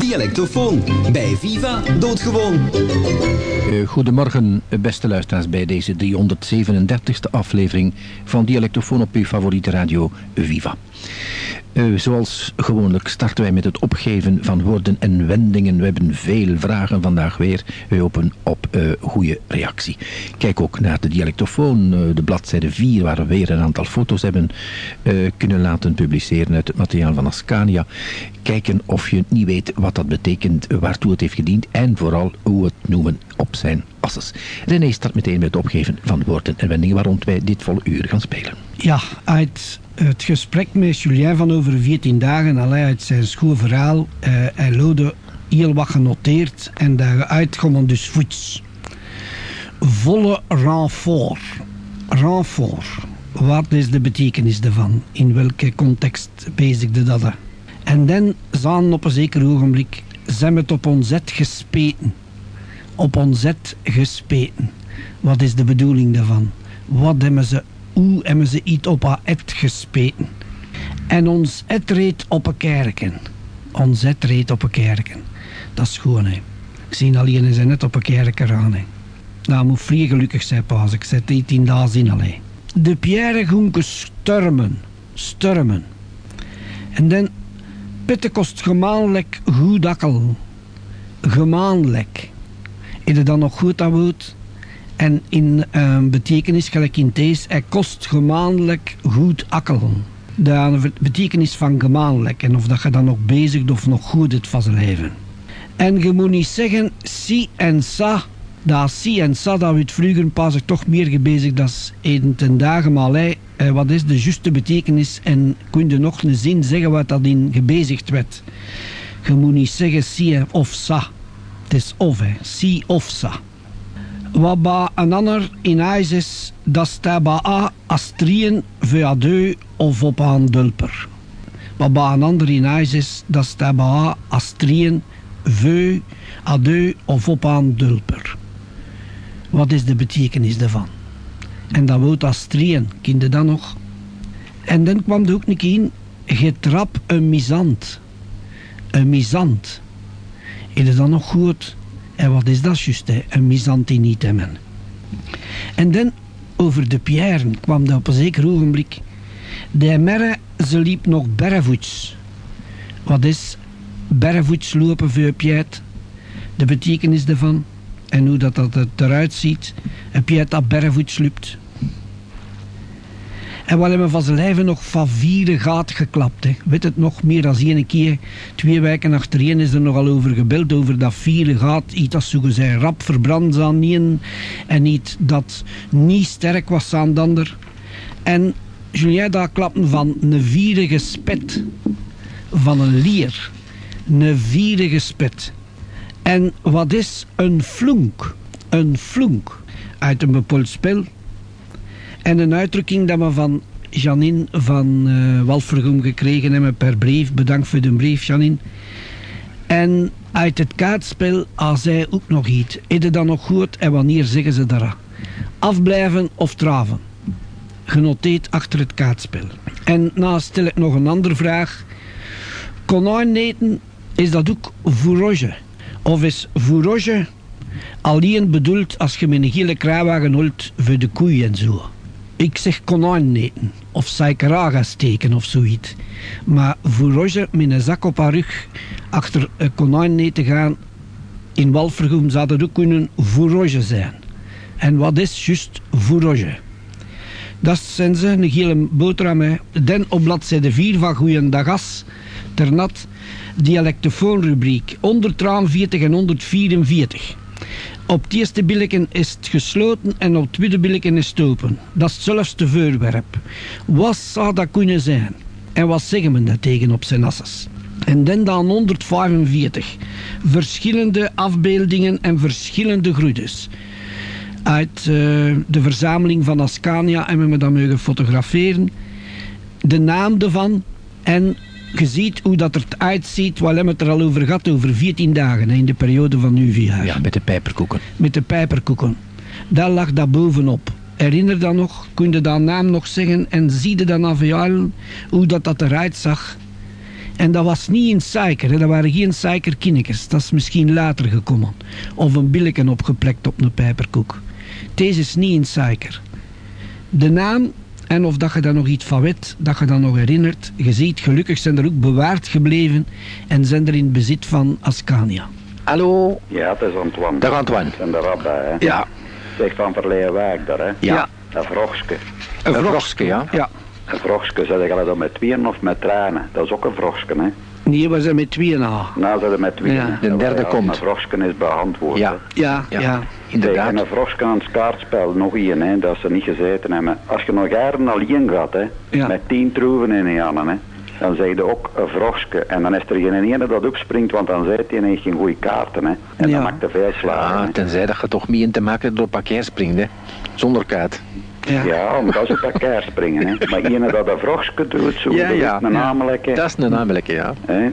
Dialectofoon bij Viva Doodgewoon. Uh, goedemorgen, beste luisteraars, bij deze 337e aflevering van Dialectofoon op uw favoriete radio Viva. Uh, zoals gewoonlijk starten wij met het opgeven van woorden en wendingen. We hebben veel vragen vandaag weer. We hopen op uh, goede reactie. Kijk ook naar de dialectofoon, uh, de bladzijde 4, waar we weer een aantal foto's hebben kunnen laten publiceren uit het materiaal van Ascania. Kijken of je niet weet wat dat betekent, waartoe het heeft gediend en vooral hoe het noemen op zijn asses. René start meteen met het opgeven van woorden en wendingen waar rond wij dit volle uur gaan spelen. Ja, uit het gesprek met Julien van over 14 dagen, alleen uit zijn schoolverhaal, uh, hij lode heel wat genoteerd en daaruit komen dus voets. Volle renfort. Renfort. Wat is de betekenis daarvan? In welke context bezigde dat? En dan zijn op een zeker ogenblik zijn het op onzet gespeten. Op onzet gespeten. Wat is de bedoeling daarvan? Wat hebben ze hoe hebben ze iets op haar et gespeten. En ons et reed op een kerken. Ons et reed op een kerken. Dat is gewoon, hè. Ik zie alleen zijn net op een kerken aan, hè. Nou, moet vrij gelukkig zijn, pas. Ik zet dit in daar zin, alleen. De pierre groenke stormen. Stormen. En dan... Kost gemaanlijk goed akkel. Gemaanlijk. Is het dan nog goed dat woord? En in uh, betekenis, gelijk in deze, hij kost gemaandelijk goed akkelen. De betekenis van gemaandelijk. En of dat je dan nog bezig of nog goed het van zijn leven. En je moet niet zeggen, si en sa. Dat si en sa, dat het vroeger pas ik toch meer gebezigd dat eden ten dagen. Maar eh, wat is de juiste betekenis? En kun je nog een zin zeggen wat dat in gebezigd werd? Je moet niet zeggen si of sa. Het is of, hè. Si of sa. Wat ba een ander in huis is, dat staat bij a astrien via deux of op een dulper. Wat bij een ander in huis is, dat staat bij a astrien veu a deux of op een dulper. Wat is de betekenis daarvan? En dat woord astrien, kende dan nog? En dan kwam er ook een in, getrap een misant. Een misant. Is dan nog goed? En wat is dat juist, een misantinitemmen. En dan over de Pierre kwam dat op een zeker ogenblik. De merre, ze liep nog berrevoets. Wat is berrevoets lopen voor Piet? De betekenis daarvan en hoe dat, dat eruit ziet. Een Piet dat berrevoets loopt. En we hebben van zijn lijven nog van vierde gaat geklapt. Hè. Weet het nog, meer dan één keer. Twee weken achtereen is er nogal over gebeld. Over dat vierde gaat. Iets zo gezegd rap verbrand aan niet. En iets dat niet sterk was aan de. En Julien daar klappen van een vierde spet. Van een lier. Een vierde spet. En wat is een flunk? Een flunk. Uit een bepaald spel en een uitdrukking dat we van Janine van uh, Walvergoem gekregen hebben per brief. Bedankt voor de brief, Janine. En uit het kaartspel als zij ook nog iets. Is het dan nog goed en wanneer zeggen ze dat? Afblijven of traven? Genoteerd achter het kaartspel. En nou stel ik nog een andere vraag. Konijneten, is dat ook voeroge? Of is voeroge alleen bedoeld als je met een gele kruiwagen holt voor de koeien en zo? Ik zeg konijn eten of suikeraga steken of zoiets. Maar voor Roger met een zak op haar rug achter een konijn te gaan in Walvergoem zou dat ook kunnen Roger zijn. En wat is juist Roger? Dat zijn ze, een gele boterham. Dan op bladzijde 4 van Goeiendagas, ternat, dialectofoonrubriek 143 en 144. Op het eerste billetje is het gesloten en op het tweede billetje is het open. Dat is hetzelfde voorwerp. Wat zou dat kunnen zijn? En wat zeggen we daar tegen op zijn asses? En dan dan 145. Verschillende afbeeldingen en verschillende groedes. Uit uh, de verzameling van Ascania hebben we dat mogen fotograferen. De naam ervan en je ziet hoe dat eruit ziet. We hebben het er al over gehad, over 14 dagen in de periode van nu vier jaar. Ja, met de pijperkoeken. Met de pijperkoeken. Daar lag dat bovenop. Herinner dan nog, kun je dat naam nog zeggen en zie je dan afjaren hoe dat, dat eruit zag. En dat was niet in suiker, hè. dat waren geen suikerkinnetjes. Dat is misschien later gekomen. Of een billeken opgeplekt op een pijperkoek. Deze is niet in suiker. De naam, en of dat je daar nog iets van weet, dat je dat nog herinnert. Je ziet, gelukkig zijn er ook bewaard gebleven en zijn er in bezit van Ascania. Hallo? Ja, het is Antoine. Dag Antoine. En de rabbi, hè. Ja. Zeg van verleden wijk daar, hè. Ja. Ja. Een vrogske. Een vrogske, ja. Ja. Een vrogske, zeg je dat met tweeën of met tranen? Dat is ook een vrogske, hè. Nee, we zijn met tweeën na. Nou, ze met tweeën. Ja. De derde Ja, komt. Een vrogske is beantwoord. Ja. Ja, Ja. ja. Inderdaad. En een het kaartspel, nog één, hè, dat ze niet gezeten hebben. Als je nog jaren alleen gaat, hè, Ja. met tien troeven in je handen, hè, dan zeg je ook een vrogske. En dan is er geen ene dat opspringt, want dan zei hij en heeft geen goede kaarten, hè. En Ja. dan maakt de vijf slagen, Ah, hè. tenzij dat je toch mee in te maken door parkeer springt, hè. Zonder kaart. ja. Ja, maar dat is op elkaar springen, hè. Maar ene dat een vrogske doet, zo, Ja, dat ja. is een namelijke. Dat is een namelijke, ja. Hè.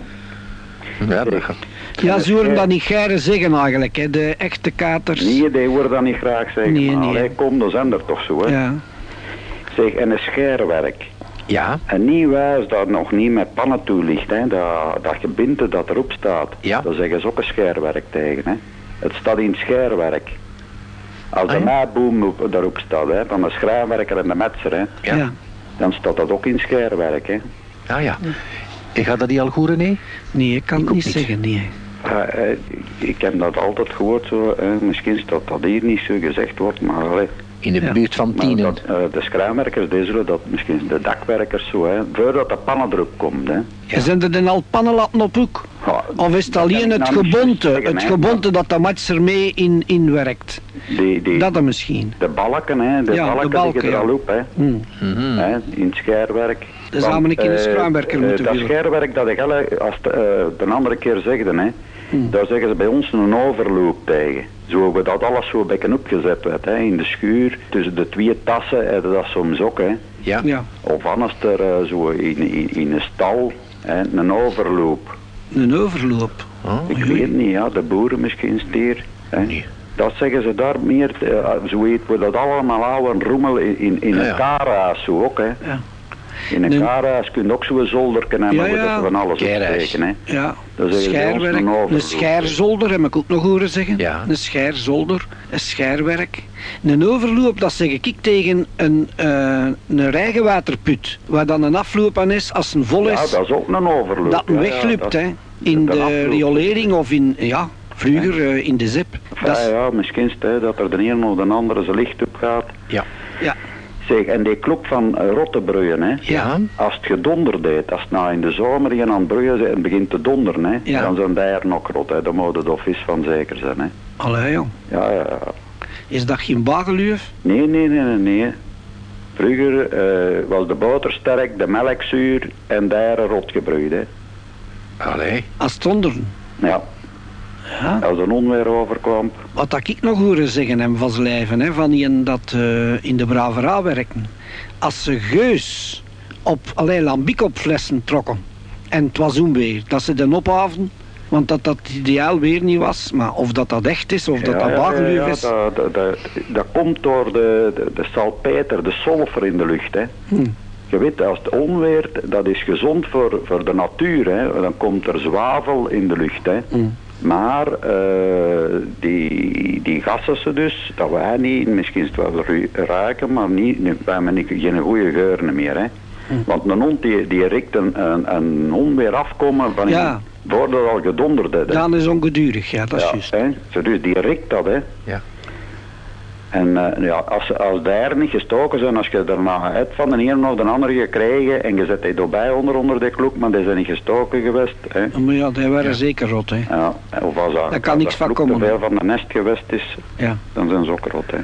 Ja, dat gaat. Ja, ze horen dat niet geren zeggen eigenlijk, hè. de echte katers. Nee, die horen dat niet graag zeggen. Nee, maar nee. allee, kom, dat zijn er toch zo, hè. Ja. Zeg, en een scherwerk. Ja, En niet wijs dat nog niet met pannen toe ligt, hè. Dat, dat gebinte dat erop staat. Ja. Dat zeggen ze ook een scherwerk tegen, hè. Het staat in scherwerk. Als de Ah, ja. daarop staat, hè, van de schrijnwerker en de metser, hè, ja. Ja. dan staat dat ook in scherwerk, hè. Ah ja. En gaat dat die al goed, nee? Nee, ik kan Ik het niet niet. zeggen, nee. Ja, eh, ik heb dat altijd gehoord, zo, eh, misschien dat dat hier niet zo gezegd wordt, maar allee, In de Ja. buurt van Tienen. dat, eh, de schrijnwerkers, die zullen dat, misschien de dakwerkers zo, hè, voordat de pannen erop komt. Hè. En zijn er dan al pannen laten op hoek? Ja, Of is het dat alleen het nou gebonte, zeggen, het gebonte dat de match ermee in, in werkt? Die, die, Dat dan misschien. de balken, hè, de Ja, de balken, liggen er ja. al op, hè, Hm. Mhm. hè, in het scherwerk. Dus een keer een eh, schuimwerker moeten Dat willen. scherwerk dat ik alle, als de, eh, de andere keer zegde, hè, Hm. daar zeggen ze bij ons een overloop tegen. Zo hebben we dat alles zo beetje opgezet werd, hè, in de schuur, tussen de twee tassen, hebben dat soms ook, hè. Ja. Ja, Of anders er eh, zo in, in, in een stal, hè, een overloop. een overloop. Oh, Ik weet niet, ja, de boeren misschien stier. Hè. Nee. Dat zeggen ze daar meer, eh, zo weten we dat allemaal oude rommel in, in, in Ja, een ja. zo ook, hè. Ja. In een kaarhuis kun je ook zo'n zolder hebben, Ja, ja. dat van alles opsteken, hè. Ja, bij ons scherwerk, een scherzolder heb ik ook nog horen zeggen. Ja. Een scherzolder, een scherwerk. Een overloop, dat zeg ik tegen een, eh een regenwaterput, waar dan een afloop aan is als een vol Ja, is, dat is ook een overloop. dat een ja, ja, weglupt, dat- hè. In dat de riolering of in, ja, vroeger eh, in de zip. Dat is- ja, misschien hè, dat er de een of de andere zijn licht op gaat. Ja. ja, Zeg, en die klok van uh, rottebruien, hè. Ja. Als het gedonder deed, als het nou in de zomer hier aan het broeien is en begint te donderen, hè, Ja. dan zijn er nog rot, hè. Daar moet het of vis van zeker zijn, hè. allee. Ja, ja, ja. Is dat geen bageluuf? Nee, nee, nee, nee, nee. Vroeger eh, was de boter sterk, de melk zuur en daar rot gebroeid, hè. Allee. Als het onderen. Ja, Ja. als een onweer overkwam. Wat dat ik nog horen zeggen hem van Slijven, hè, van die dat eh, in de bravera werken. Als ze geus op allerlei lambiek op flessen trokken en het was onweer, dat ze de ophaven, want dat dat ideaal weer niet was, maar of dat dat echt is, of dat Ja, dat ja, bageluuf ja, is. Dat, dat, dat, dat komt door de, de, de salpeter, de sulfur in de lucht, hè. Hm. Je weet, als het onweert, dat is gezond voor, voor de natuur. Hè. Dan komt er zwavel in de lucht. Hè. Hm. Maar eh, die, die gassen ze dus, dat wij niet, misschien is het wel ru- ruiken, maar niet, wij hebben niet, geen goede geuren meer. Hè. Hm. Want een hond die, die rikt een, een, een onweer afkomen van Ja. voordat al gedonderd is. hè. Dan is ongedurig, ja, dat is Ja, juist. hè. Dus die rikt dat, hè. Ja. En eh, ja, als, als eieren niet gestoken zijn, als je daarna het van de een of de andere gekregen en je zet die erbij onder, onder de kloek, maar die zijn niet gestoken geweest. Hè. Maar ja, die waren zeker rot, hè. Ja, of als dat, Daar kan als niks dat van komen. te veel van de nest geweest is, Ja. dan zijn ze ook rot. Hè.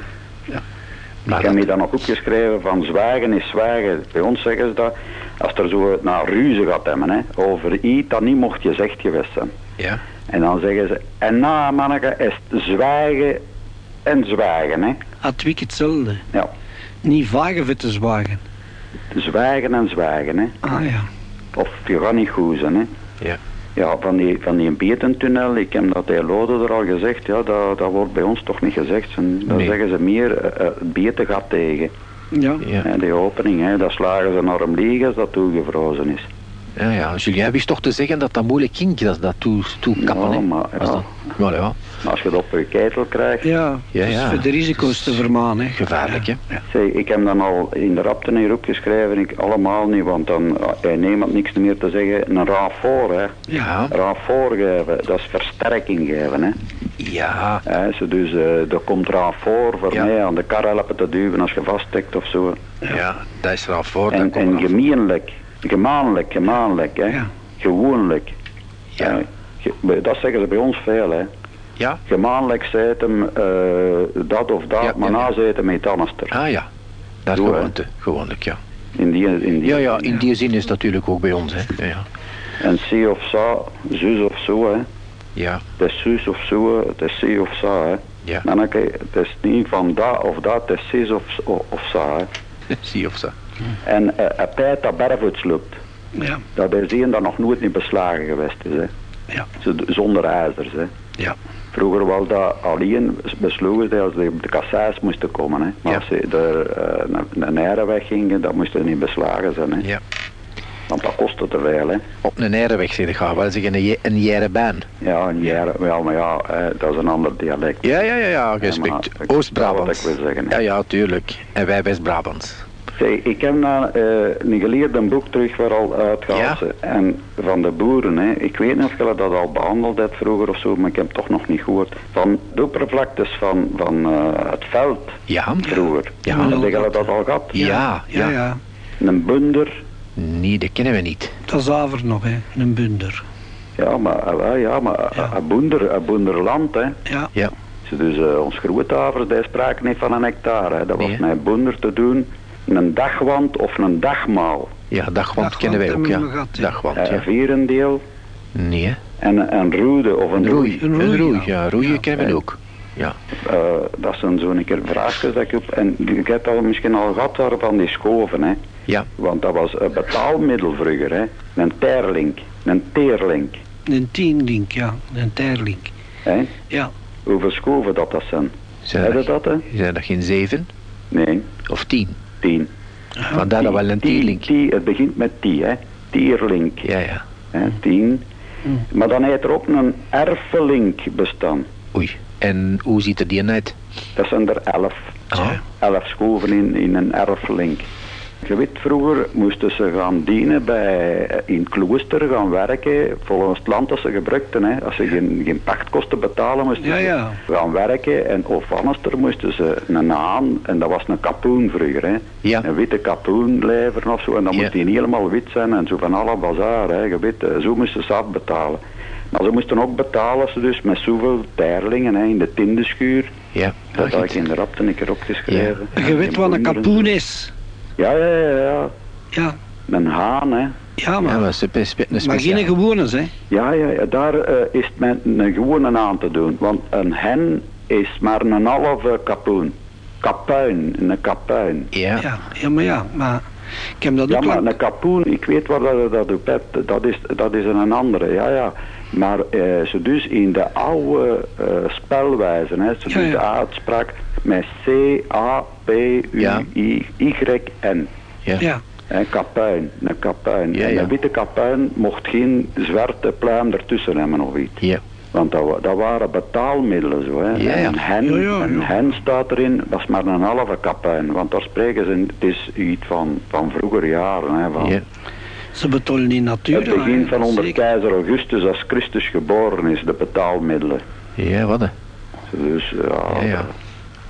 Maar ik heb dat- me dan nog opgeschreven van zwijgen is zwijgen. Bij ons zeggen ze dat, als er zo naar ruzie gaat hebben, hè, over iets dat niet mocht gezegd geweest zijn. Ja. En dan zeggen ze, en na manneke is zwijgen en zwijgen. Hè. Had Wiek hetzelfde. Ja, Niet vagen te zwagen. zwijgen en zwijgen. Hè. Ah ja. Of je gaat niet goed zijn, hè. Ja. Ja, van die, van die betentunnel, ik heb dat bij Lode er al gezegd, ja, dat, dat wordt bij ons toch niet gezegd. En dan Nee. zeggen ze meer, eh, eh, het beten gaat tegen. Ja. Ja. Hè, die opening, hè, dat slagen ze naar hem liegen als dat toegevrozen is. Ja, ja. Julien wist toch te zeggen dat dat moeilijk ging, dat, dat toe, Ja, maar Was ja. dat- ja. Maar als je het op je keitel krijgt... Ja, Ja, dus ja. voor de risico's te vermanen. hè. Gevaarlijk, hè? Ja. Zeg, ik heb dan al in de rapten hier ook geschreven, ik allemaal niet, want dan uh, niemand niks meer te zeggen. Een raaf voor, hè. Ja. Raaf voorgeven, dat is versterking geven, hè. Ja. Zo dus uh, er komt raaf voor voor Ja. mij aan de kar helpen te duwen als je vaststeekt of zo. Ja, dat is al voor. dat En, en gemeenlijk, gemaanlijk, gemaanlijk, hè. Ja. Gewoonlijk. Ja. Dat zeggen ze bij ons veel, hè. Ja? Gemaanlijk zei hem eh, dat of dat, Ja, maar na met Tannister. Ah ja. Dat Zo, hè. gewoonte. Gewoonlijk, ja. In die, in die Ja, ja, in die zin is het natuurlijk ook bij ons, hè. Ja. En C of sa, zus of zo, hè. Ja, Het is zus of zo, het is of sa, hè. ja. Manneke, het is niet van dat of dat, het is zus of, of, of sa, hè. Zie je of zo. En eh, een pijt dat bergvoets loopt, Ja, dat is een dat nog nooit niet beslagen geweest is, hè. ja, Zonder ijzers, hè. ja. Vroeger was dat alleen besloegen ze als ze op de kasseis moesten komen, hè. Maar Ja. als ze er eh, naar, naar Nijren weggingen, dat moesten niet beslagen zijn, hè. Ja. Want dat kostte te veel, hè. Op een Nijreweg, zeg ik, ga wel zeggen, een, een Jerebaan. Ja, een jaar, wel, maar ja, eh, dat is een ander dialect. Ja, ja, ja, ja, respect. Oost-Brabant. Ja, ja, tuurlijk. En wij West-Brabant. Zeg, ik heb nou eh, een geleerd een boek terug waar al uitgehaald Ja? En van de boeren, hè. ik weet niet of je dat al behandeld hebt vroeger of zo, maar ik heb het toch nog niet gehoord. Van de oppervlaktes van, van eh, het veld Ja. vroeger. Ja. Heb je dat al gehad? Ja, Ja, ja. ja. Een bunder, Nee, dat kennen we niet. Dat is aver nog, hè. Een bunder. ja, maar, wel, ja, maar Ja. een boender, een boenderland, hè. Ja, Ja. Dus eh, ons grootouders, die spraken niet van een hectare. Hè. Dat Nee, was hè? met boender te doen, een dagwand of een dagmaal. Ja, dagwand Dagwand kennen wij ook, ja. we gehad, ja. Dagwand, Eh, ja. Een vierendeel Nee, hè. en een roede of een roei. Een roei, Een roei, ja. ja. Roeien Ja. kennen we Ja. ook. Ja. Eh, dat zijn zo'n keer vraagjes dat ik op. En je hebt al misschien al gehad daar van die schoven, hè. Ja. Want dat was een betaalmiddel vroeger, hè. Een terlink, een teerlink. een tienlink, ja. Een terlink. Hè. Ja. Hoeveel schoven dat dat zijn? Zijn Heb je dat, dat, hè? zijn dat geen zeven Nee, of tien? Tien. Vandaar dat wel een tierlink. Het begint met die, hè. Tierlink. Ja, ja. Hè, tien. Maar dan heeft er ook een erfelink bestaan. Oei. En hoe ziet er die uit? Dat zijn er elf. Ah. Elf schoven in, in een erfelink. Je weet, vroeger moesten ze gaan dienen bij, in het klooster gaan werken volgens het land dat ze gebruikten. Hè. Als ze geen, geen pachtkosten betalen, moesten Ja, ze ja. gaan werken. En of anders er moesten ze een haan, en dat was een kapoen vroeger. Hè. Ja. Een witte kapoen leveren of zo. En dan Ja. moest die niet helemaal wit zijn en zo van alle bazaar. Hè. Je weet, eh, zo moesten ze afbetalen. Maar ze moesten ook betalen ze dus met zoveel terlingen hè, in de tindenschuur. Ja. Dat had ik in de rapten een keer opgeschreven. En je weet wat een kapoen is. Ja, ja, ja, ja. Ja. Een haan, hè. Ja, Ja, maar. maar een maar speciaal. geen gewone, hè. Ja, ja, ja. daar eh, is het met een gewone aan te doen. Want een hen is maar een halve kapoen. Kapuin, een kapuin. Ja. Ja, ja, maar ja. Maar ik heb dat Ja, ook maar lang... een kapoen, ik weet waar dat, dat op hebt, dat is, dat is een andere, ja, ja. Maar eh, ze dus in de oude eh, spelwijze, hè, ze Ja, dus ja. de uitspraak met C-A-P-U-I-Y-N. Ja. Ja. Een kapuin, een kapuin. Ja, en ja. een witte kapuin mocht geen zwarte pluim ertussen hebben of iets. Ja. Want dat, dat waren betaalmiddelen zo. Hè. Ja, ja. En Een hen, Ja, ja, een ja. hen staat erin, dat is maar een halve kapuin. Want daar spreken ze, het is iets van, van vroeger jaren. Hè, van Ja. Ze betalen in natuur. het begin van onder zeker. keizer Augustus als Christus geboren is, de betaalmiddelen. Ja, wat hè? Dus ja, Ja, ja.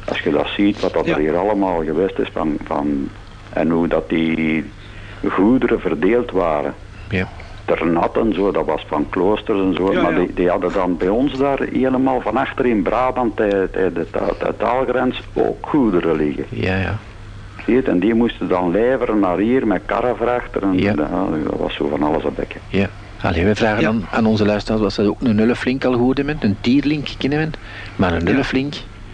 Als je dat ziet, wat dat Ja. er hier allemaal geweest is van, van, en hoe dat die goederen verdeeld waren. Ja. Ternat en zo, dat was van kloosters en zo. Ja, maar ja. Die, die hadden dan bij ons daar helemaal van achter in Brabant, bij de, ta- de taalgrens, ook goederen liggen. Ja, ja. Zie je het? En die moesten dan leveren naar hier met karrevrachten. En Ja. dat, dat was zo van alles op bekken. Ja. Allee, we vragen Ja. aan, aan onze luisteraars wat ze ook een nulleflink al goed hebben. Een tierlink kennen we. Maar een nulleflink,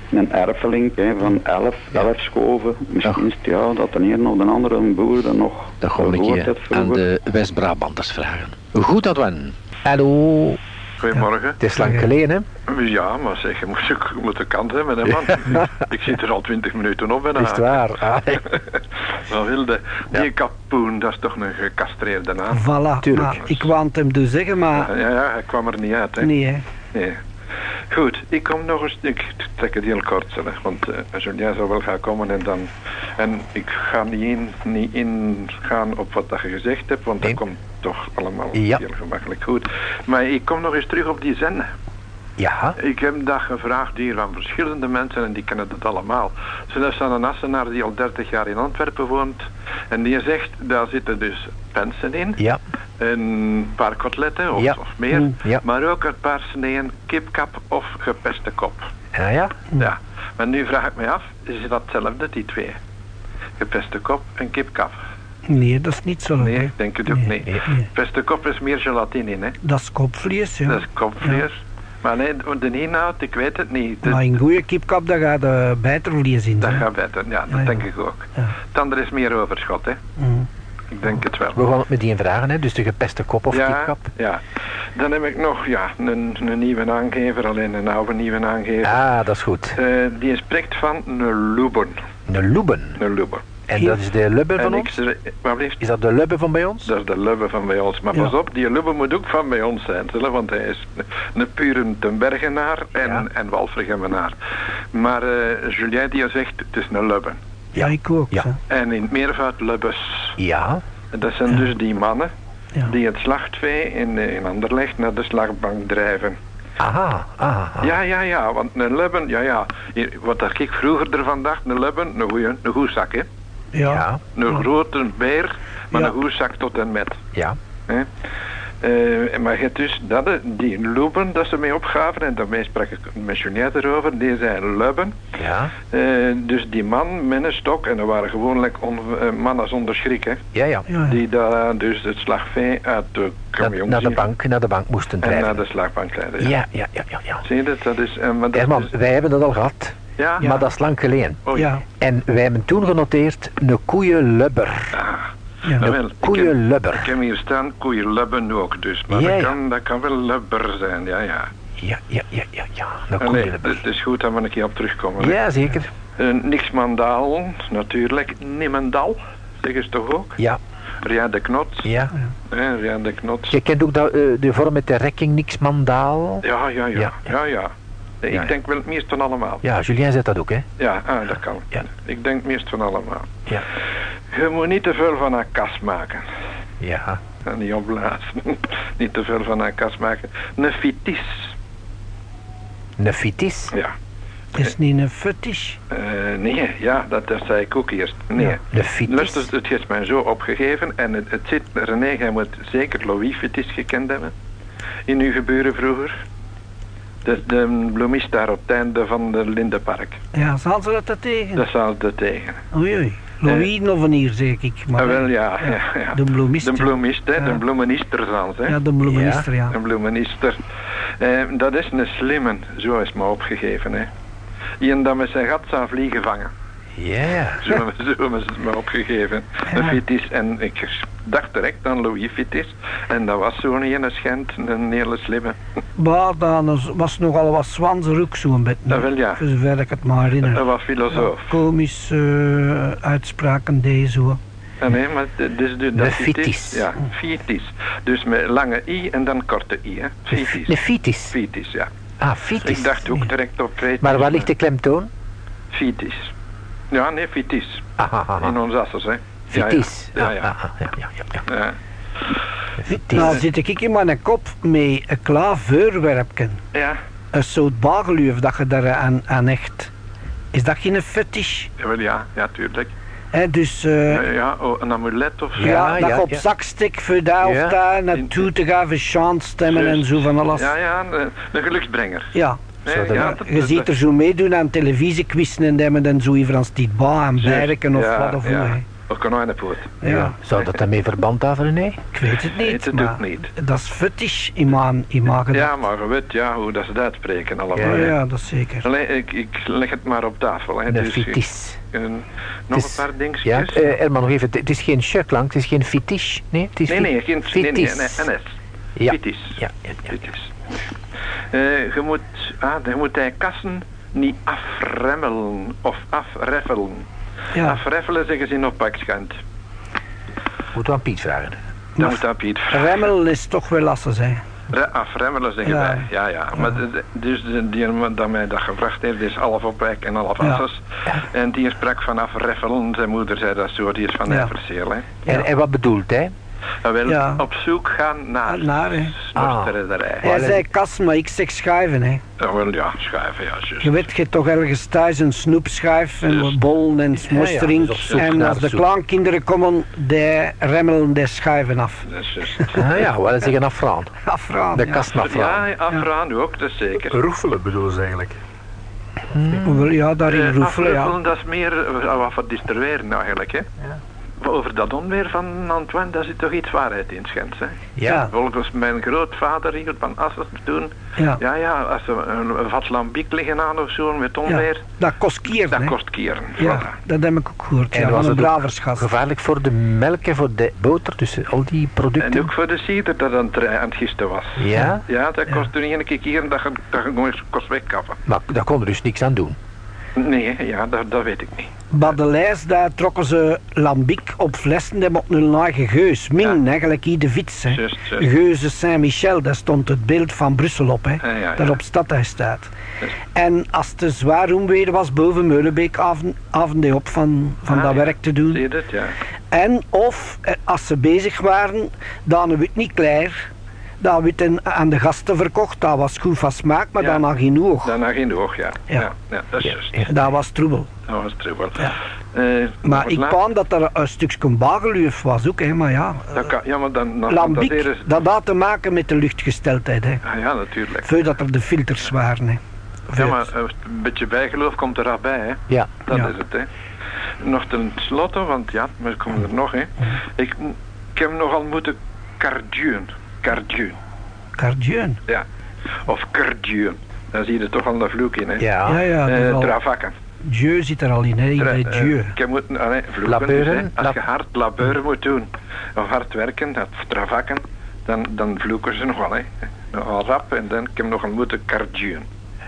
Een erfeling hè, van elf, Ja. elf schoven. Misschien is het ja, dat de een of de andere boer dan nog dat keer heeft aan de West-Brabanters vragen. Goed dat we. Hallo. Goedemorgen. Het is lang geleden, hè? Ja, maar zeg, je moet, je moet de kant hebben, hè, man. ik zit er al twintig minuten op bijna. Is het waar? Ah, Wat wilde? Die kapoen, dat is toch een gecastreerde naam. Voilà. Tuurlijk. Maar ik wou het hem dus zeggen, maar Ja, ja, hij kwam er niet uit, hè. nee, hè. Nee. Goed, ik kom nog eens, ik trek het heel kort, zeg, want uh, Julien zou wel gaan komen en dan, en ik ga niet, in, niet ingaan op wat dat je gezegd hebt, want Nee. dat komt toch allemaal Ja. heel gemakkelijk goed. Maar ik kom nog eens terug op die zenden. Ja, Ik heb dat gevraagd hier van verschillende mensen en die kennen het allemaal. Dat is dan een Assenaar die al 30 jaar in Antwerpen woont. En die zegt, daar zitten dus pensen in. ja, Een paar kotletten of, Ja. of meer. Mm, ja. Maar ook een paar sneeën kipkap of gepeste kop. ja, ja. Ja. Maar nu vraag ik me af, is dat hetzelfde, die twee? Gepeste kop en kipkap. Nee, dat is niet zo. Nee, ik denk het ook Nee, niet. nee. Gepeste kop is meer gelatine in, hè. Dat is kopvlees, ja. Dat is kopvlees. Maar nee, de inhoud, ik weet het niet. De- Maar in goede kipkap, daar gaat de bijtervlees in. Dat hè. gaat beter, ja, dat Ja, ja. denk ik ook. Ja. Het andere is meer overschot, hè. Mm. Ik denk het wel. We gaan het met die vragen, hè? Dus de gepeste kop of ja, kipkap. ja. Dan heb ik nog ja, een, een nieuwe aangever, alleen een oude nieuwe aangever. Ah, dat is goed. Eh, die spreekt van een loeben. Een loeben. Een loeben. En dat is de lubbe van En ik ons? Is dat de lubbe van bij ons? Dat is de lubbe van bij ons. Maar Ja. pas op, die lubbe moet ook van bij ons zijn. Want hij is een, een pure Tenbergenaar en, Ja. en Walfrigemenaar. Maar eh Julien die zegt, het is een lubbe. Ja, ik ook. Ja. En in het meervoud lubbes. Ja. Dat zijn dus die mannen Ja. die het slachtvee in, eh, in Anderlecht naar de slagbank drijven. Aha, aha. aha. Ja, ja, ja, want een lubben, ja, ja. Hier, Wat dat ik vroeger ervan dacht, een lubben, een goeie, een goedzak, hè. Ja. Ja, Een grote beer, maar Ja. een goedzak tot en met. ja. Hè. Eh, maar je hebt dus dat, die loepen dat ze mee opgaven, en daarmee sprak ik met Julien erover, die zijn lubben. Ja, Eh, dus die man met een stok, en dat waren gewoonlijk on, eh, mannen zonder schrik, hè. ja, ja. Ja, ja. Die daar dus het slagvee uit de Naar, camion naar de bank, naar de bank moesten en naar drijven. de slagbank leiden. Ja. Ja, ja, ja, ja. ja. Zie je dat? Dat is... maar dat Herman, is wij hebben dat al gehad, ja? maar dat is lang geleden. Oei. Ja. En wij hebben toen genoteerd een koeienlubber. Ah. Ja. Nou, wel, Een ik koeienlubber. Ik heb hier staan koeienlubben ook, dus. Maar Ja, dat, ja. kan, dat kan wel lubber zijn, ja, ja. Ja, ja, ja, ja, ja. Een koeienlubber. het is goed dat we een keer op terugkomen. hè. Ja, zeker. Eh, niks mandaal, natuurlijk. Niemendal, zeggen ze toch ook? Ja, Rien de Knot. ja. hè, Rien de Knot. Je kent ook dat, eh, de vorm met de rekking, niks mandaal. Ja, ja, ja. Ja, ja, ja. Ik Ja, denk wel het meest van allemaal. Ja, Julien zegt dat ook, hè? Ja, ah, dat kan. Ja. Ik denk het meest van allemaal. Ja. Je moet niet te veel van een kas maken. Ja. En niet opblazen. niet te veel van een kas maken. Een fitis. Een fitis. Ja. Het is niet een fetish. Eh, nee, ja, dat, dat zei ik ook eerst. Nee. Ja, Een fitis. Luister, het is mij zo opgegeven en het, het zit, René, jij moet zeker Louis Fitis gekend hebben. In uw gebeuren vroeger. De, de bloemist daar op het einde van de Lindenpark. Ja, zal ze dat er tegen? Dat zal er tegen. Oei, oei. Louis Novenier, zeg ik. Maar Ah, wel, ja, ja, ja. De bloemist. De bloemist, hè, de bloemenister zelfs, hè. Ja, de bloemenister, ja. Een bloemenister. Eh, dat is een slimme, zo is me opgegeven, hè. Iemand dat met zijn gat zou vliegen vangen. Ja. Zo, zo is het me opgegeven. Een Fitis. En ik dacht direct aan Louis Fitis. En dat was zo'n ene schijnt, een hele slimme. Maar dan was nogal wat zwanser ook zo'n beetje. Dat wel, ja. Voor zover ik het maar herinner. Dat was filosoof. Komische eh, uitspraken deed zo. Ja, nee, maar dus dat Een Fitis. Ja, Fitis. Dus met lange i en dan korte i, hè. Fitis. Een fitis. Fitis, ja. Ah, fitis. Ik dacht ook direct op Kreet. Maar waar ligt de klemtoon? Fitis. Ja, nee, Fitis. Ah, ah, ah, In ons assers, hè. Fitis. Ja, ja. ja, ja. Nou zit ik in mijn kop met een klaar vuurwerpje. ja. Een soort bageluif dat je daar aan, aan hecht. Is dat geen fetish? ja, wel, ja, ja, tuurlijk. Hè, dus eh, Ja, ja oh, een amulet of zo. ja, Ja, dat ja, op ja. zak stikt voor daar of daar naartoe te gaan, voor stemmen en zo van alles. Ja, ja, een, een geluksbrenger. Ja. Nee, dat- ja, dat- Je dat- ziet er zo meedoen aan televisiequizzen en dat men dan zo even aan Stiet Ba en Berken of ja, wat of hoe. ja. Of konijnenpoot. Ja. Zou dat daarmee verband hebben, René? Ik weet het niet, het maar ook niet. dat is in mijn gedachten. Ja, maar je weet ja, hoe dat ze het uitspreken allemaal. Ja, ja, dat is zeker. Allee, ik, ik leg het maar op tafel. Hè. Een Dus, fitis. een- nog is- een paar Ja, dingetjes. eh, Herman, nog even. Het- is geen shirtlank, het is geen fitish. Nee, het is nee, nee, geen nee, nee, nee, NS. Ja. Fitis. Ja, ja, ja. Fitis. Eh, je moet, ah, je moet die kassen niet afremmelen of afreffelen. Ja. Afreffelen zeggen ze in oppakschand. Moeten we aan Piet vragen. Dat moet aan Piet vragen. Remmel is toch wel lastig, hè. Re- afremmelen zeggen Ja. wij. Ja, ja. Maar dus die dat mij dat gevraagd heeft, is half op wijk en half Ja. assers. En die sprak van afreffelen. Zijn moeder zei dat zo, die is van Ja. Everseel, hè. En, en wat bedoelt hij? Hij wil Ja. op zoek gaan naar Naar, snorsterederij. Hij zei kassen, maar ik zeg schuiven, hè. Ja, wel, ja, schuiven, ja. Je weet, je hebt toch ergens thuis een snoepschuif en Juist. wat bol en smostering. dus en als de kleinkinderen komen, die remmelen de schuiven af. Is. Ah ja, wel zeggen afraan. Afraan, De ja. kast afraan. Ja, afraan ook, dat is zeker. Roefelen bedoelen ze eigenlijk. Wel, Ja, daarin Eh, roefelen, ja. dat is meer eh, wat voor distrueren eigenlijk, hè. Over dat onweer van Antoine, daar zit toch iets waarheid in, schijnt, hè. Ja. Volgens mijn grootvader hier van Assen toen, Ja. ja, ja, als er een, een vat lambiek liggen aan of zo met onweer, Ja, dat kost kier, dat hè. kost keren. Ja, Voilà. dat heb ik ook gehoord, En ja, was van een. Gevaarlijk voor de melk en voor de boter, dus al die producten. En ook voor de cider dat aan het, aan het gisten was. Ja, Ja, dat kost toen één keer kieren dat je, dat je gewoon kost wegkappen. maar daar kon er dus niks aan doen. Nee, ja, dat, dat weet ik niet. Bij de lijst daar trokken ze lambiek op flessen die op hun eigen geus. Min, Ja. eigenlijk ieder fiets. Hè. Geuze Saint-Michel, daar stond het beeld van Brussel op. Hè. Ja, ja, Dat op stadhuis staat. En als het zwaar onweer was boven Meulenbeek, avond, op van, van Ah, dat werk te doen. Zie je dat, ja. En of, eh, als ze bezig waren, dan werd niet klaar. Dat werd aan de gasten verkocht. Dat was goed van smaak, maar Ja. Daarna ging de oog, ja. Ja. Ja, ja, dat is juist. Dat was troebel. Dat was troebel. Ja. Eh, Maar ik paan dat er een stukje bageluf was ook, hè, maar ja. Dat kan, ja, maar dan... dan Lambiek, dat is- dat had te maken met de luchtgesteldheid, hè. Ah, ja, natuurlijk. Voordat er de filters waren, hè. Ja, maar eh, een beetje bijgeloof komt er al bij, hè. Ja, Dat Ja. is het, hè. Nog ten slotte, want ja, we komen er nog, hè. Ik, ik heb nogal moeten carduwen. Carduwen, Cardieu. ja. Of carduwen. Dan zie je er toch al een vloek in, hè. ja. Ja, ja. Eh al- travakken. Dieu zit er al in, hè. Tra- Bij eh, Dieu. ah, vloeken Labeuren, dus, hè. Als je hard labeur moet doen, of hard werken, dat travakken, dan, dan vloeken ze nog wel, hè. Nogal rap en dan ik heb nog een moeten carduwen.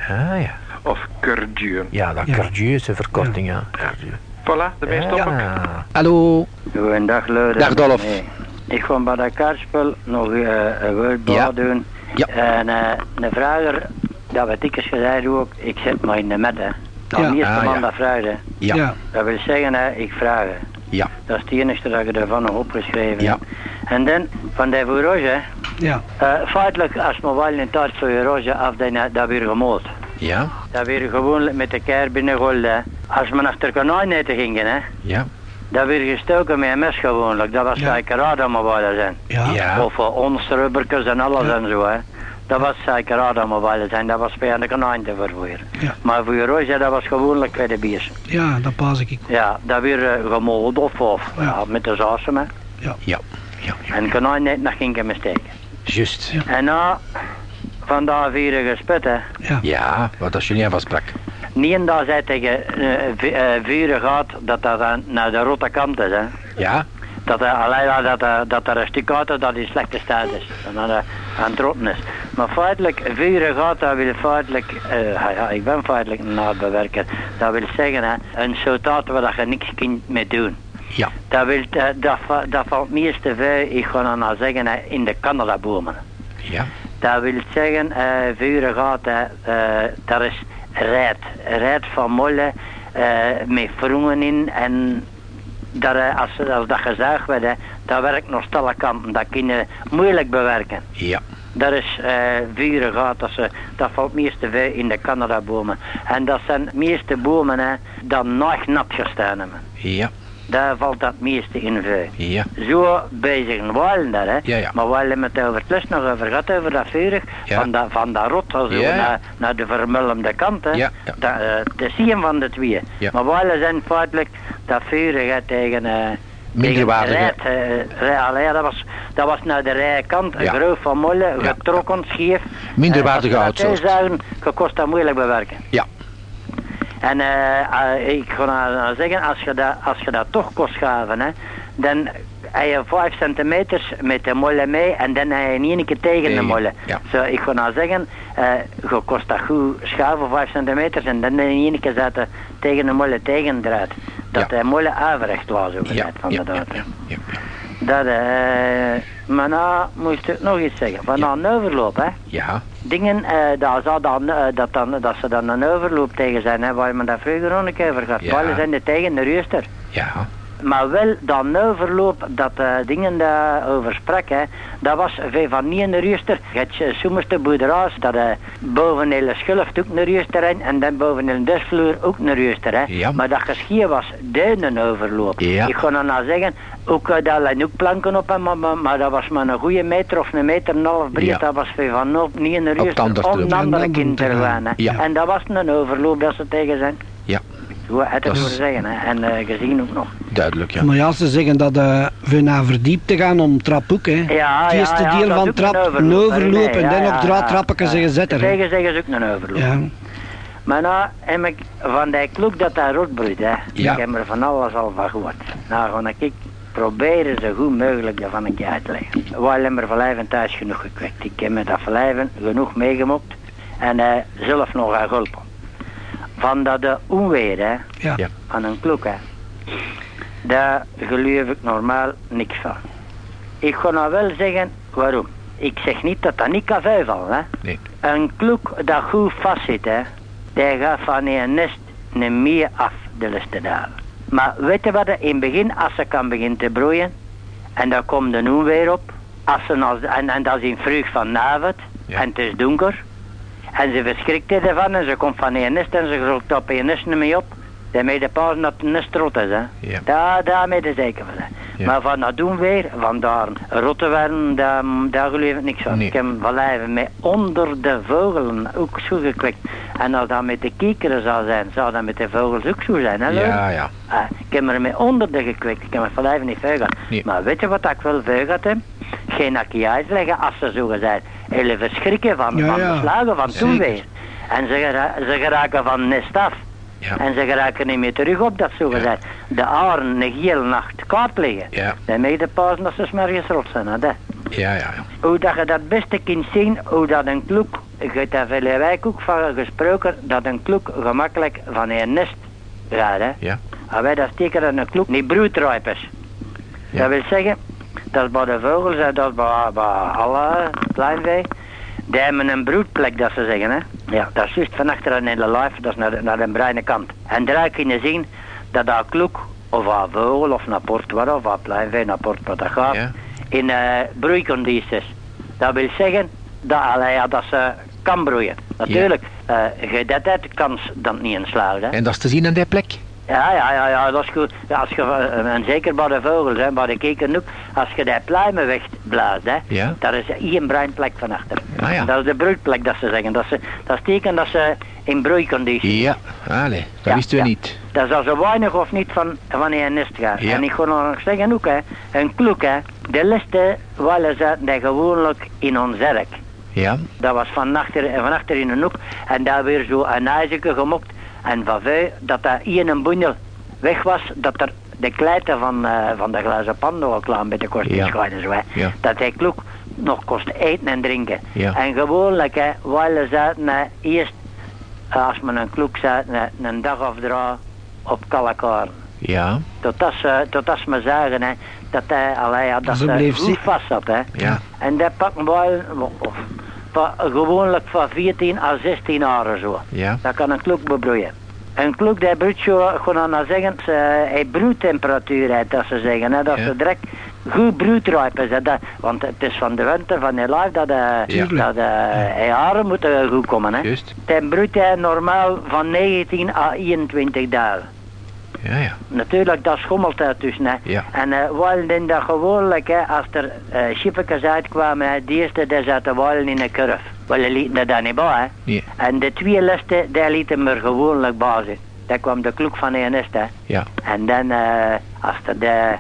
Ah, ja. Of carduwen. Ja, dat Ja. Cardieu is een verkorting, ja. Cardieu. Voilà, de meeste op. Ja. Hallo, Goedendag, Leuden. Dag, Dolf. Nee. Ik ga bij dat kaartspel nog eh, een woord Ja. doen. Ja. En eh, een vrager, dat werd ik eens gezegd ook, ik zit maar in de hè. De Ja. eerste Ah, man ja. dat vraagt, hè. Ja. Ja. Dat wil zeggen, hè, ik vraag. Ja. Dat is het enige dat ik ervan nog opgeschreven Ja. heb. En dan, van de hè. Ja. Eh, feitelijk, als we wel een tijd voor Vourage af, dan eh, dat weer gemold. Ja. Dat weer gewoon met de keer binnengolden, hè. Als we naar de konijneten gingen, hè. Ja. Dat werd gestoken met een mes gewoonlijk. Dat was Ja. zeker radiomobielen zijn. Ja. Ja. Of uh, ons rubbertjes en alles Ja. en zo. Hè. Dat was zeker radiomobielen zijn. Dat was bij de konijn te vervoeren. Ja. Maar voor Roosje, dat was gewoonlijk bij de biers. Ja, dat pas ik. Ja, dat weer uh, gemold of, of Ja. ja, met de sausem. hè. Ja. Ja. ja. En konijn net nog geen keer steken. Juist. Ja. En na van daar vier gesput, hè. Ja. Ja, wat als Julien van sprak. Niet dat zij tegen uh, vieren gaat, dat dat dan naar de rotte kant is, hè. Ja. Dat er, alleen dat, er, dat er een stuk uit is dat in slechte staat is. En dan aan het rotten is. Maar feitelijk, vuren gaat, dat wil feitelijk, eh, ja, ja, ik ben feitelijk een naadbewerker. Dat wil zeggen, hè, een soldaat waar dat je niks kunt mee doen. Ja. Dat, wil, eh, dat, dat valt meeste veel, ik ga dan nou zeggen, hè, in de Canadabomen. Ja. Dat wil zeggen, eh vuren gaat, hè, eh, daar is rijdt. Rijdt van mollen eh, met vroegen in en dat, eh, als, als dat gezuigd werd, dat werkt nog stelle kanten. Dat kun je moeilijk bewerken. Ja. Dat is eh vuren gaat, dat, ze, dat valt meeste veel in de Canadabomen. En dat zijn meeste bomen hè, dat nog nat gestaan hebben. Ja. Daar valt dat meeste in veel. Ja. Zo bezig waren daar, hè. Ja, ja. Maar we hebben het over het nog over gehad, over dat vurig. Van, dat, van dat rot, zo, naar, naar de vermulmde kant, hè. Ja. Dat, eh, te zien van de twee. Maar we zijn feitelijk dat vurig tegen... eh Minderwaardige- eh, allee, dat, was, dat was naar de rijkant, een Ja. groot van molle, getrokken, scheef. Minderwaardige Eh, we dat houtsoort. zagen, je kost dat moeilijk bewerken. Ja. En eh, eh, ik ga nou nou zeggen, als je dat, als je dat toch kost gaven, hè, dan heb je 5 centimeter met de molle mee en dan heb je in één keer tegen, de molle. ja. Zo, ik ga nou zeggen, eh je kost dat goed schuiven 5 centimeter en dan in één keer zetten tegen de molle tegen eruit. Dat Ja. de molle averecht was, zo Ja, van de ja, Dat, eh, maar nou moest ik nog iets zeggen. Van Ja. een overloop, hè. Ja, Dingen, eh dat, zou dan, eh, dat, dan, dat ze dan een overloop tegen zijn, hè, waar je me dat vroeger ook een keer. Ja. Wel zijn er tegen de rooster. ja, Maar wel dat overloop, dat eh, dingen daar over sprak, hè, dat was veel van niet in de rooster. Je hebt eh, boerderaars, dat eh, boven de hele schulft ook een in en dan boven de desvloer ook een rooster. Hè. Ja. Maar dat geschieden was duinen overloop. Ja. Ik kon dan nou zeggen, ook daar liggen ook planken op, maar, maar, maar dat was maar een goede meter of een meter en een half breed. Ja. Dat was veel van op, niet in de Op de andere andere. En dat was een overloop dat ze tegen zijn. ja, Hoe het Dat te is- zeggen, hè. en eh, gezien ook nog. duidelijk, ja. Maar ja, ze zeggen dat eh we naar verdiep te gaan om trap ook, hè. Ja, het eerste ja, ja, deel van is trap, een een overloop, en dan ja, draadtrappen ja. zeggen zetten. hè. Tegen zeggen ze ook een overloop. Ja. Maar nou heb ik van die kloek dat dat rotbroeit, hè. Ja. Ik heb er van alles al van gehoord. Nou ga ik proberen zo goed mogelijk daarvan een keer uit te leggen. Wij hebben er van thuis genoeg gekweekt. Ik heb met dat van genoeg meegemokt en eh, zelf nog aan geholpen. Van dat de onweer, hè, Ja. Ja. van een kloek, hè. Daar geloof ik normaal niks van. Ik ga nou wel zeggen waarom. Ik zeg niet dat dat niet kan vallen, hè. Nee. Een kloek dat goed vast zit, hè, die gaat van een nest niet meer af de laatste dagen. Maar weet je wat, er in het begin, als ze kan beginnen te broeien, en dan komt de noen weer op, als ze als, en, en dat is in vroeg vanavond, Ja. en het is donker, en ze verschrikt ervan, en ze komt van een nest, en ze zoekt op een nest niet meer op, daarmee de paus dat het nest rot is, hè. Ja. Daar, daarmee de zeker van. Ja. Maar van dat doen weer, van daar rotte werden, daar, daar geloof ik niks van. Nee. Ik heb van lijven met onder de vogelen ook zo gekweekt. En als dat met de kiekeren zou zijn, zou dat met de vogels ook zo zijn, hè? Ja, ja. Ah, ik heb er met onder de gekweekt, ik heb er van lijven niet. Nee. Maar weet je wat ik wel veel gehad heb? Geen akkie uitleggen als ze zo gezegd. Hele verschrikken van, Ja, van ja. de slagen van toen Zeker. weer. En ze, gera- ze geraken van nest af. Ja. En ze geraken niet meer terug op dat zo Ja. gezegd. De aren een hele nacht kaart liggen. Ja. Daarmee de pauze dat ze smergens rot zijn. Hè. Ja, ja, ja. Hoe dat je dat beste kunt zien, hoe dat een kloek, je hebt daar veel wijk ook van gesproken, dat een kloek gemakkelijk van een nest gaat. Hè. Ja. En wij dat steken dat een kloek niet broedrijp is. Ja. Dat wil zeggen, dat bij de vogels en dat bij, bij alle kleinvee. Die hebben een broedplek, dat ze zeggen. Hè. Ja, dat is juist van achteren in de lijf, dat is naar de, naar de bruine kant. En daar kun je zien dat dat kloek, of een vogel, of een port, wat, of een pleinvee, een port, wat dat gaat, Ja. in uh, broeicondities. Dat wil zeggen dat, allee, ja, dat ze kan broeien. Natuurlijk, eh je dat hebt, kans dat het niet inslaat. Hè. En dat is te zien aan die plek? Ja, ja, ja, ja, dat is goed. Ja, als je, eh, en zeker bij de vogels, hè, bij de keken ook, als je die pluimen wegblaast, hè, Ja. daar is één bruin plek van achter. Ah, ja. Dat is de broedplek, dat ze zeggen. Dat, ze, dat is teken dat ze in broeiconditie. Ja. Dat Ja, wisten we niet. Dat is al zo weinig of niet van wanneer een nest gaat. Ja. En ik ga nog zeggen ook, hè, een kloek, hè, de liste willen ze die gewoonlijk in ons zerk. Ja. Dat was van achter, van achter in een hoek en daar weer zo een ijzerke gemokt. En van vuil dat daar in een bundel weg was, dat er de kleiten van, eh, van de glazen pan nog een klein beetje kost Ja. Zo, hè. Ja. Dat hij kloek nog kost eten en drinken. Ja. En gewoonlijk, hè, ze eerst, eh, als men een kloek zet, een, een dag of drie op kalkaar. Ja. Tot als, ze- tot als me zeggen, hè, dat hij allee, ja, dat Ze ze bleef goed vast zat. Hè. Ja. En dat pakken we of, van- gewoonlijk van 14 à 16 jaar zo. Ja. Dat kan een kloek bebroeien. Een kloek die broedt zo, gewoon nou zeggen, ze, hij broedtemperatuur heeft, dat ze zeggen. Hè, dat Ja. ze direct goed broedrijp is. Hè, dat, want het is van de winter, van de lijf, dat, eh Ja. dat eh, hij haren moeten goed komen. Hè. Juist. Dan broedt hij normaal van 19 à 21 dagen. Ja, ja. Natuurlijk, dat schommelt er tussen. Hè. Ja. En eh wilden dat gewoonlijk, hè, als er uh, uitkwamen, hè, die eerste die zaten wilden in een kurf. Wel, die lieten er dan niet bij. Hè. Nee. En de twee lasten, die lieten er gewoonlijk zitten. Daar kwam de kloek van de nest. Hè. Ja. En dan, eh, als de, de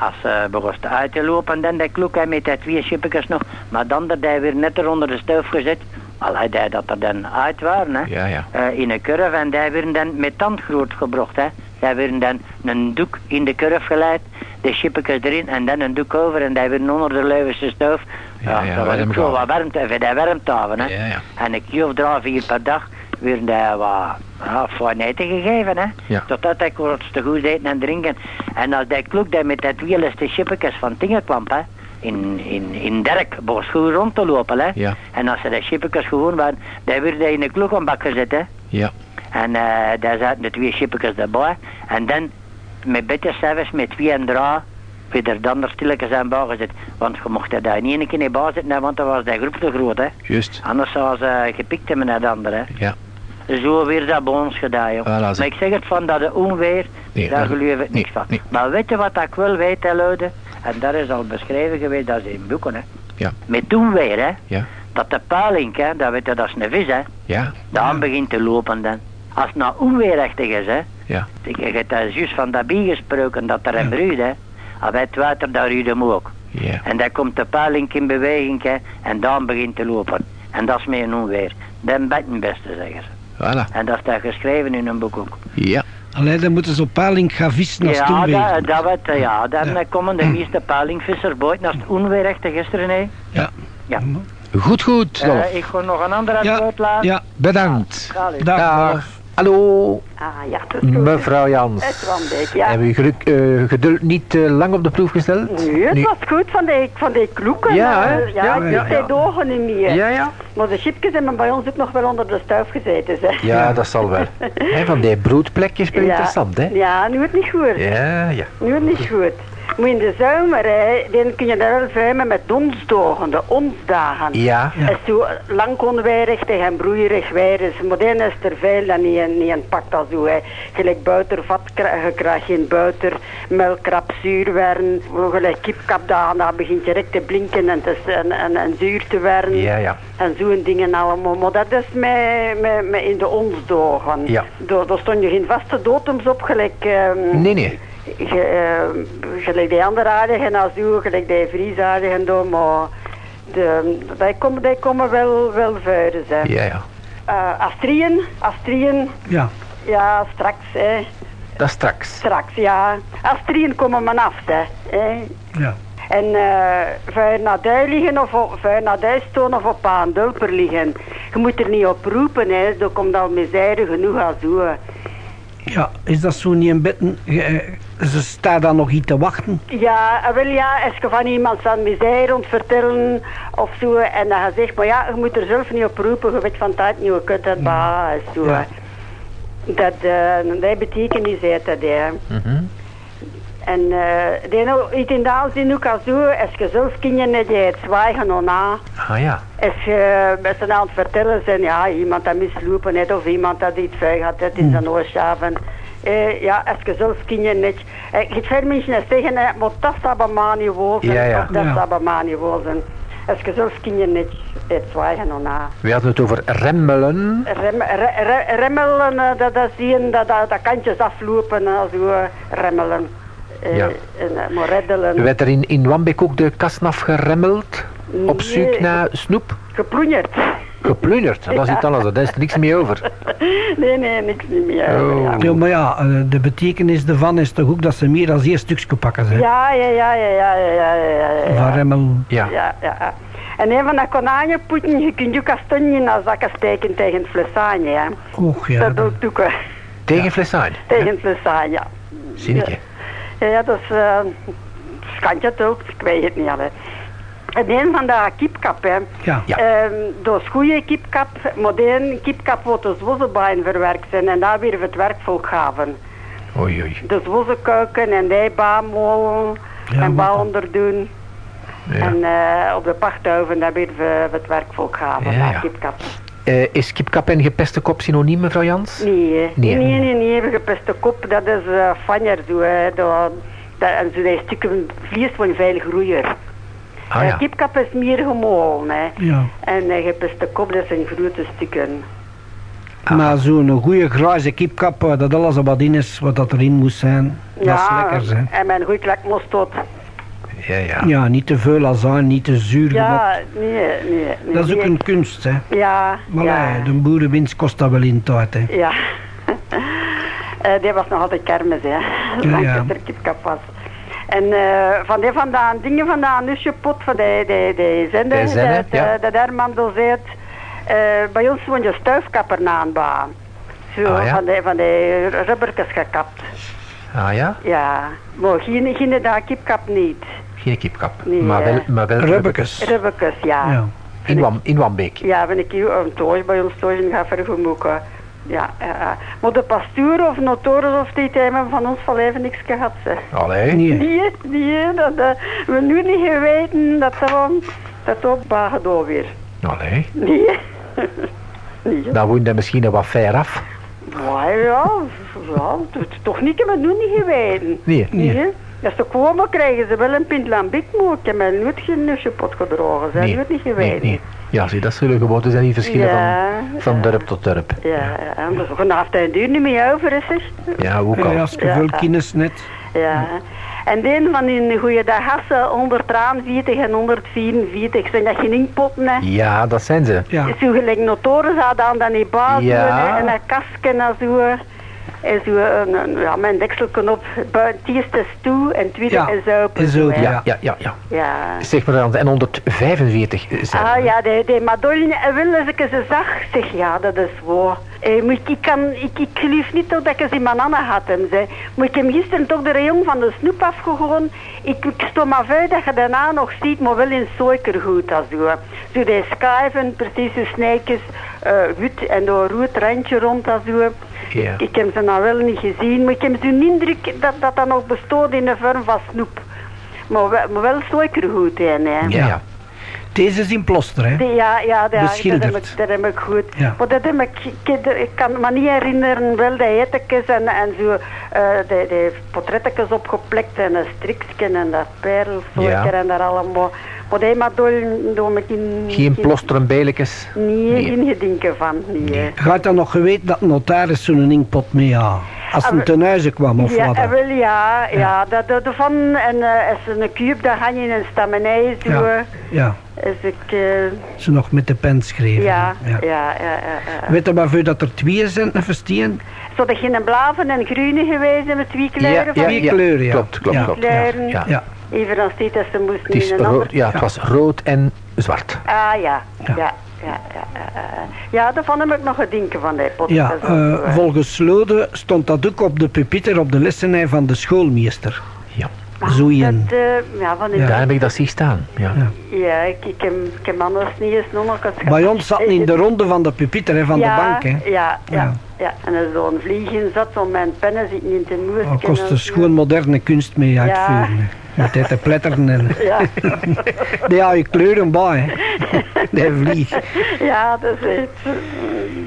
als ze begon te uit te lopen, dan de kloek hè, met die twee schippertjes nog. Maar dan dat hij weer net eronder de stoof gezet. Allee, die dat er dan uit waren. Hè. Ja, ja. In een kurf en die werden dan met tandgroot gebracht. Hè. Die werden dan een doek in de kurf geleid. de chippetjes erin en dan een doek over en die weer onder de Leuvense stoof. Ja, ja, dat was ook zo wat warmte, voor die warmthaven, hè. Ja, ja. En een keer of drie, vier per dag werden die wat ja, gegeven, hè. Ja. Totdat ik wat te goed eten en drinken. En als die kloek die met dat wieleste chippetjes van Tingen kwam, hè. In, in, in Derk, boos goed rond te lopen, hè. Ja. En als ze die chippetjes gewoon waren, die werden in een kloekenbak gezet, hè. Ja. En eh, daar zaten de twee chippetjes erbij. En dan met beetje zelfs met twee en drie weer er dan er stilletjes aan bouw gezet. Want je mocht daar niet één keer in bouw zitten, hè, want dan was die groep te groot. Hè. Juist. Anders zou ze gepikt hebben naar de andere. Hè. Ja. Zo weer dat bij ons gedaan, joh. Voilà, zie. maar ik zeg het van dat de onweer, Nee, daar geloof ik nee, niks van. nee. Maar weet je wat ik wel weet, hè, luiden? En dat is al beschreven geweest, dat is in boeken, hè. Ja. Met onweer, hè. Ja. Dat de paling, hè, dat weet je, dat is een vis, hè. Ja. Dan begint te lopen dan. Als het nou onweerachtig is, hè. Ja. Ik heb daar juist van dat bier gesproken, dat er een bruid, hè. Al bij het water, daar ruwt hem ook. Ja. En dan komt de paling in beweging, hè. En dan begint te lopen. En dat is meer een onweer. Dan ben je beste, zeggen ze. Voilà. En dat staat geschreven in een boek ook. Ja. Alleen dan moeten ze op paling gaan vissen als Ja, onweer. dat, dat weet, je, ja, dan Ja. eh, komen de meeste palingvissers buiten als het onweerachtig is, René. Ja. Ja. Goed, goed. Eh, ik ga nog een andere Ja, antwoord laten. ja. Bedankt. Allee. Dag. Dag. Hallo, Ah ja, het is goed. mevrouw Jans. Het was een beetje, ja. Hebben u geluk, eh, geduld niet eh, lang op de proef gesteld? Nee, het Nu- was goed van die, van die kloeken. Ja, eh, ja, Ja, ja, wist die ogen niet meer. Ja, ja. Maar de chipjes hebben bij ons ook nog wel onder de stuif gezeten. Zeg. Ja, dat zal wel. Hè, van die broedplekjes ben Ja. interessant, hè? Ja, nu het niet goed. Ja, ja. Nu het niet goed. Maar in de zomer, hè, dan kun je daar wel vuimen met donsdagen, de onsdagen. Ja. Is zo lang onweerig en broeierig weer is. Maar dan is er veel dat niet, een- niet een pakt als zo. Hè. Gelijk buitenvat, kra- je krijgt geen buiter, melkrap, zuur werden. Gelijk kipkap, daar, daar begint je direct te blinken en, te, en, en, en zuur te werden. Ja, ja. En zo'n dingen allemaal. Maar dat is met, met, met in de onsdagen. Ja. Daar, daar stond je geen vaste datums op, gelijk... ehm, Nee, nee. Ge, eh, gelijk die andere aardigen als u, gelijk die vriesaardigen doen, maar de, die, komen, die komen wel, wel vuren zijn. Ja, ja. Eh, Astrien, Astrien, Ja. ja, straks, hè. Dat straks. Straks, ja. Astrien komen men af, hè. hè. Ja. En uh, vuur naar duil liggen of op- vuur naar duil stonen of op een dulper liggen. Je moet er niet op roepen, hè. Er komt al misère genoeg als zo. Ja, is dat zo niet een beetje... eh, ze staan dan nog iets te wachten? Ja, eh, wel ja, als je van iemand zijn misère ont vertellen of zo, en dan je zegt, maar ja, je moet er zelf niet op roepen, je weet van tijd niet hoe kunt dat bah, zo. Ja. Dat, uh, dat betekenis heeft dat. Mhm. En uh, die iets in de aanzien ook als je zelf kinderen net je het zwijgen of na, Ah ja. als je met z'n aan het vertellen zijn, ja, iemand dat mislopen heeft of iemand dat iets had het in zijn oorschaven. Eh, ja, als je zelf kinderen net... Eh, je hebt veel mensen zeggen, eh, maar dat zou bij mij niet Ja, ja. dat Ja. zou bij mij niet. Als je zelf kinderen net het zwijgen of na. We hadden het over remmelen. Rem, re- re- remmelen, eh, dat, dat zie je, dat, dat, dat kantjes aflopen, en zo eh, remmelen. Eh, ja. En. Eh, werd er in, in Wambek ook de kast afgeremmeld? Op zoek naar snoep? geplunderd? Geplunderd, dat is iets anders, daar is niks meer over. Nee, nee, niks meer. Oh. Ja. Maar ja, eh, de betekenis ervan is toch ook dat ze meer dan één stukje pakken zijn. Ja, ja, ja, ja, ja, ja, ja. Van remmel. Ja. ja, ja. En een van dat konanjepoeten, je kunt je kastanje in zakken steken tegen het. Och ja. Dat ook. Tegen flessanje? Tegen flessanje, ja. Zinnetje. Ja, dat is... Uh, skantje het ook, ik weet het niet, hè. En een van de kipkap, hè. Ja. Ja. Ehm, dat is goede kipkap, die kipkap wordt de zwozebaan verwerkt zijn en daar weer het werkvolk gaven. Oei, oei. De zwozekuiken en die baanmolen Ja, en maar- bouw doen. Ja. En eh, op de pachthuiven, daar weer we het werkvolk gaven, ja. kipkap. Eh, is kipkap en gepeste kop synoniem, mevrouw Jans? Nee, hè. Nee, nee, nee, nee, nee, gepeste kop, dat is uh, fanjer zo, hè. Dat, dat, en zo die stukken vlees van veel groeier. Ah Eh, ja. kipkap is meer gemalen, hè. Ja. En uh, gepeste kop, dat zijn grote stukken. Ah. Maar zo'n goede grijze kipkap, dat alles wat in is, wat dat erin moest zijn, dat is lekker. Hè. en mijn goed lekmostot. Ja, ja. Ja, niet te veel azijn, niet te zuur. Ja, nee, nee, nee. dat is ook nee. een kunst, hè. Ja, Maar ja. ja. de boerenwinst kost dat wel in tijd, hè. Ja. Eh die was nog altijd kermis, hè. Ja, ja. dat er kipkap was. En eh, van die vandaan, dingen vandaan, Nusje Pot, van de, de, de zender, De zender, dat, ja. eh, dat Herman doseert. Eh, bij ons woont je stuifkapper na een baan. Zo, Ah, ja? van, de, van de rubbertjes gekapt. Ah ja? Ja, maar geen, geen daar kipkap niet. Geen kipkap. Nee, maar wel, eh, maar wel Rubbekes. Ja. Ja. In, Wam, in Wambeek. Ja, ben ik hier een toos bij ons thuis en ga vergemoeken. Ja, ja, ja. Maar de pastoor of notoren of die hebben van ons van even niks gehad. Ze. Allee. Nee. Nee, nee, dat eh, we nu niet geweten dat dat wel- dat ook bagen door weer. Allee. Nee. nee. Dan woont hij misschien nog wat ver af. Maar ja, ja, toch niet, het nu niet geweten. Nee. Nee. Als ze komen krijgen ze wel een pint lambiek, maar ik heb mij nooit geen nusjepot gedrogen. Ze hebben het niet geweten. nee, nee. Ja, zie, dat zullen gewoontes zijn die verschillen Ja, van, van dorp tot dorp. Ja, ja, en duur niet meer over is zeg. Ja, ook al. Ja, als je veel kennis net. Ja. En de een van die goede Hassen 143 en 144 zijn dat geen inkpotten hè. Ja, dat zijn ze. Ja. Zo gelijk notoren zouden aan dan die baas Ja. doen, hè, en een kastje en zo. En zo een, een, ja, mijn dekselken op, buiten het eerste is toe en het tweede Ja, is open. is zo. Ja, ja, ja. ja. Ja. Zeg maar dan, en 145 zijn Ah ja, de, de Madonna wil als ik ze zag, zeg ja, dat is waar. Eh, maar ik, ik, kan, ik, ik geloof niet dat ik ze in mijn handen had hem, zei. Maar ik heb gisteren toch de rayong van de snoep afgegoten. Ik, ik stond maar uit dat je daarna nog ziet, maar wel in suikergoed als zo. Zo die schijven, precies de snijkjes, eh wit en door rood randje rond als zo. Ja. Ik heb ze nou wel niet gezien, maar ik heb zo'n indruk dat dat dan nog bestaat in de vorm van snoep. Maar wel, maar wel suikergoed, hè. ja. Deze is in ploster, hè? Die- Ja, ja, dat, dat, heb ik, dat heb ik goed. Ja. Maar dat heb ik, ik, ik kan me niet herinneren, wel de ettekes en, en zo, eh de, de portrettekes opgeplekt en een striksje en dat Ja. en daar allemaal. Maar die maar door, door me in... Geen plosteren bijletjes. Nee, Nee. geen gedinken van, nee. Nee. Gaat dan nog geweten dat notaris zo'n inkpot mee had? Als Ah, ten huize kwam of ja, wat? eh, wel ja, ja, dat, dat van, en eh, als ze een kuub, dan ga je in een stammenij zo, Ja, ja. Als ik, eh, Ze nog met de pen schreven. ja, ja, ja, ja, ja. Weet je maar voor dat er twee zijn? Zou dat geen blaven en groene geweest met twee kleuren Ja, van ja, Twee ja. kleuren, ja. Klopt, klopt, Ja. klopt. kleuren? Ja. Ja. Even dan steeds dat ze moesten Het, is in een rood, ander... ja, het was rood en zwart. Ah ja, ja, Ja. ja, ja, ja. ik nog gedinken van die pot. Ja, is eh, volgens Lode stond dat ook op de pupiter op de lessenij van de schoolmeester. Ja. Zo een. dat, eh, ja, van die Daar heb ik dat zien staan. Ja. Ja. Ja, ik, ik, heb, ik heb anders niet eens nog. Bij ons zat in de ronde van de pupiter hè, van ja, de bank. Hè. Ja, ja, Ja. ja. En als zo'n vliegen zat, om mijn pennen zitten in de muur. Dat kost dus gewoon moderne kunst mee Ja. uitvoeren. Met dit te pletteren en... Ja. Die had je kleuren bij, hè. Die vlieg. ja, dat is het.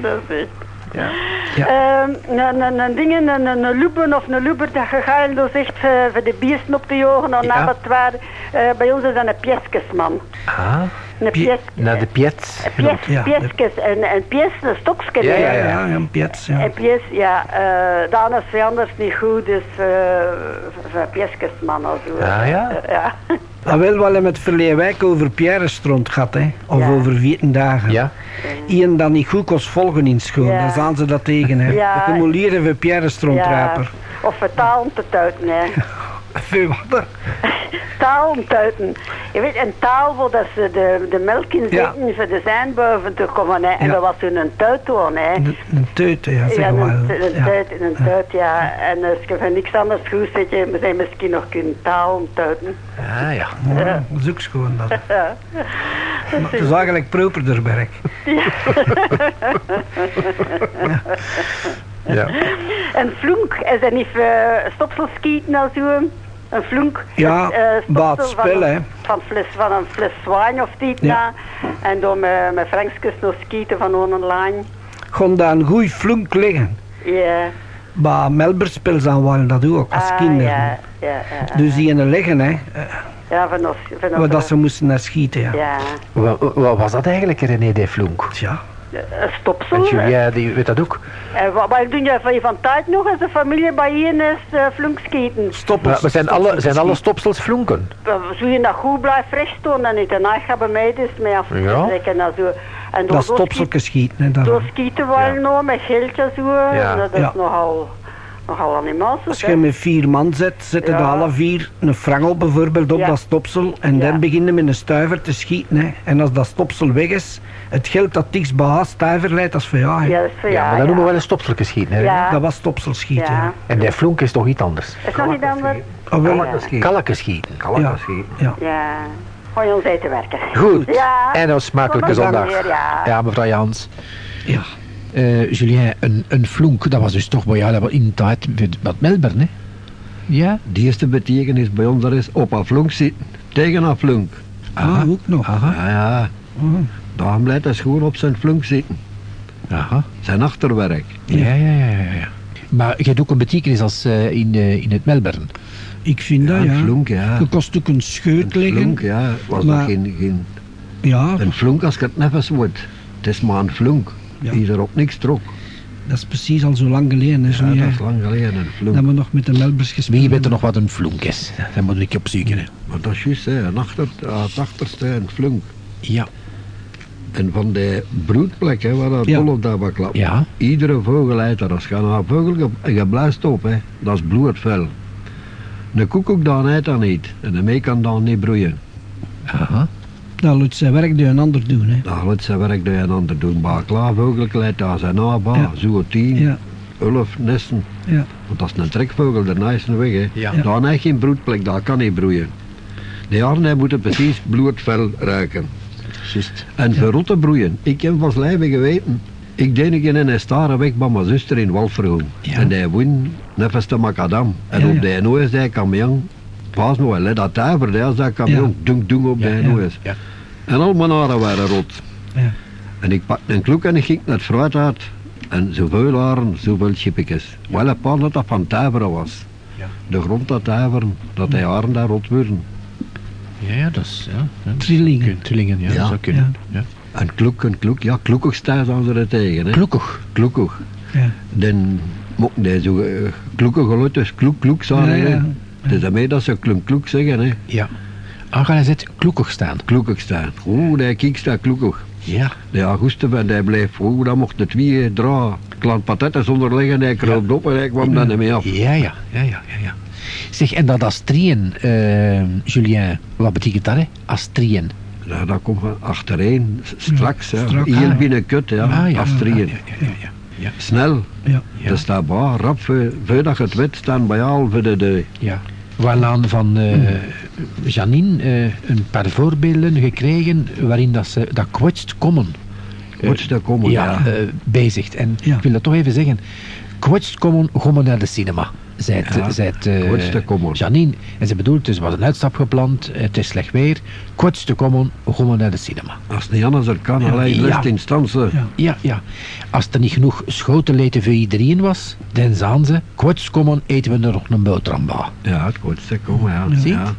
Dat is het. Ja. Ja. Ehm, een, ding, een, een, een luben of een luber dat je gaat dus echt eh, voor de biesten op te jagen. Dan Ja. na het waar, eh, bij ons is dat een pieskesman. Ah, Een naar de Piet. Ja, de- pieskes, en, en pies, een stokje. Ja, ja, Ja, ja, een piets, ja. En pies, ja, eh dan is het anders niet goed, dus uh, voor pieskesman of zo. Ah, ja? Eh, ja. Ah, wel, wel met Verleewijk over Pierre stront gehad, hè. Of Ja. over 14 dagen. Ja. Iemand dat niet goed kost volgen in school, Ja. dan zijn ze dat tegen, hè. Ja. De gemolieerde voor Pierre Strontraper. Of om te tuiten, hè. Veel wat er. taal tuiten. Je weet, een taal waar dat ze de, de melk in Ja. zitten voor de zijn boven te komen, hè. En Ja. dat was toen een tuit hoor, hè. Een, een ja, Ja, zeg een, maar. een Ja. tuit, een tuit, ja. En als je van niks anders goed zit, je zijn misschien nog kunnen taal tuiten. Ah ja. Ja, is ook schoon dat. Ja. Maar het is eigenlijk properder werk. ja. En flunk, is dat niet uh, stopselskieten of zo? Een flunk. Ja, eh, spel, van, hè. Van, fles, van een fles zwijn of dit Ja. na. En door met, met Frankskes nog skieten van lijn. Gewoon daar een goeie flunk liggen. Ja. Maar Melberspel zijn waren dat ook als Ah, kinderen. Ja, ja, ja. Dus die in de liggen, hè. Ja, van ons. Van ons dat ze moesten naar schieten, ja. Ja. Wat, wat was dat eigenlijk, René de Flonk? Tja. Een stopsel. Julia, die weet dat ook. En wat, wat doe je van je van tijd nog als de familie bij je is uh, flunkskieten? Stop Maar, maar zijn, alle, zijn alle stopsels flonken? Zo je dat goed blijft fris doen en niet. En dan gaan bij mij dus mee af Ja. en zo. En Dat stopselke schieten, hè. Door Dat. skieten wel nog met geldje zo. Ja. Dat is Ja. nogal, nogal. Als je met vier man zet, zetten Ja. de alle vier een frangel bijvoorbeeld op Ja. dat stopsel en Ja. dan beginnen met een stuiver te schieten. Hè. En als dat stopsel weg is, het geld dat bij haar stuiver leidt, dat is voor jou. hè. Ja, dat is voor Ja, jou, maar dat noemen we wel een stopseltje schieten. Hè? Ja. Dat was stopsel schieten. Ja. En die flonk is toch iets anders? Is dat niet anders? Oh, wel, Ja. Kalken schieten. ja. ja. Ja. Gooi ons eten werken. Goed. Ja. En een smakelijke zondag. Ja, mevrouw Jans. ja. Eh, Julien, een, een flonk, dat was dus toch bij jou in de tijd wat Melbourne, hè? Ja? De eerste betekenis bij ons dat is op een flonk zitten, tegen een flonk. Ah, ook nog. Aha. Ja, ja. Daarom blijft hij gewoon op zijn flonk zitten. Aha. Zijn achterwerk. Ja, ja, ja, ja. ja. Maar je hebt ook een betekenis als eh, in, eh, in het Melbourne. Ik vind dat, een ja. flonk, ja. Je kost ook een scheut Een liggen. flonk, ja. Was Maar- nog geen, geen... Ja, Een flonk als je het neffens wordt. Het is maar een flonk. Ja. Die er op niks trok. dat is precies al zo lang geleden. Hè, zo, Ja, dat is lang geleden, een. Dat we nog met de Melbers gespeeld Wie weet er nog wat een flonk is? Daar moet ik op zoeken. hè. Maar dat is juist, hè. Een achter, het achterste, een flonk. Ja. En van de broedplek, hè, waar dat Ja. dat klapt. Ja. Iedere vogel eet dat. Als je naar een vogel ge- en je blaast op, hè, dat is bloedvel. De koekoek dan eet dat niet. En de mee kan dan niet broeien. Aha. Dat laat zijn werk door een ander doen. Hè. Dan laat zijn werk door een ander doen. Maar klaar vogel leidt daar zijn naba, Ja. zo tien, Ja, elf nesten. ja. Want dat is een trekvogel, de is weg. Hè. Ja. Ja. Daar heeft geen broedplek, daar kan niet broeien. De jaren hij moeten precies bloedvel ruiken. Juist. En voor rotte broeien, ik heb van lijve geweten. Ik deed een in een stare weg bij mijn zuster in Walverhoen. Ja. En die woon nevens de macadam. En Ja, op ja. de noos die camion, pas nog wel, dat tuiver, als dat camion, Ja. dunk dunk op Ja, de ja. Ja. En al mijn haren waren rot. Ja. En ik pakte een kloek en ik ging naar het fruit uit. En zoveel haren, zoveel chipjes. Wel een paar dat dat van tuiveren was. Ja. De grond dat tuiveren, dat die haren daar rot worden. Ja, ja, dat is... Ja, ja. Trillingen. Trillingen, ja, Ja. dat zou kunnen. Ja. En kloek, een kloek, ja, kloekig staan ze er tegen. Hè. Kloekig. Kloekig. Ja. Dan mochten die zo uh, geluidjes, kloek kloek Ja, zeggen. ja. hè. Het is daarmee dat ze klunk kloek zeggen, hè. Ja. Ah, zit kloekig staan. Kloekig staan. Oeh, die kiek staat kloekig. Ja. De Auguste van die bleef, oeh, dan mocht het twee draaien. Klant patatten zonder liggen, hij kroop op en hij kwam dan niet meer af. Ja, ja, ja, ja, ja. ja. Zeg, en dat astrien, eh Julien, wat betekent dat, hè? Astrien. Nou, dat komt van achterin, s- straks, strak. Heel Ah, binnen kut, ja. Ah, ja. Astrien. Ja, ja, ja, ja. Snel. Ja. Ja. Dat staat bij, rap, voor- voordat je het weet, staan bij al voor de deur. Ja. Hadden van eh, Janine eh, een paar voorbeelden gekregen waarin dat ze dat kwetst komen. eh, Kwetst te komen, ja, ja. bezigt. En Ja. ik wil dat toch even zeggen. Kwetst komen, komen naar de cinema. Zij het, Ja, eh, komen. Janine. En ze bedoelt, dus er was een uitstap gepland, het is slecht weer. Kwetst te komen, komen naar de cinema. Als het niet anders er kan, alleen Ja. lust instantie. Ja. Ja, ja. Als er niet genoeg schoteleten voor iedereen was, dan zagen ze, kwets komen, eten we er nog een boterham bij. Ja, het kwetst te komen, ja. Zie? ja.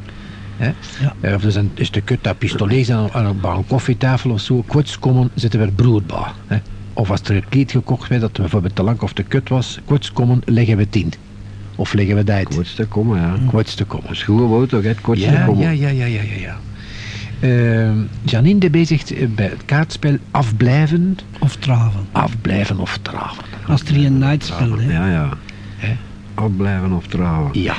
Hè? Eh, Of er zijn, is de kut dat pistolet aan, aan, een- een koffietafel of zo, kwets komen, zitten we er brood bij. Hè? Of als er een kleed gekocht werd dat bijvoorbeeld te lang of te kut was, kwets komen, leggen we tien. Of leggen we dat uit. Kwetst te komen, ja. Kwets te komen. Dat is goed woord toch, het kwetst te Ja, komen. ja, ja, ja, ja, ja. ja. Eh, Janine de bezigt eh, bij het kaartspel afblijven, Of traven. afblijven of traven. Als er een night speelt. Hè. Ja, ja. Hè? Afblijven of trouwen. Ja,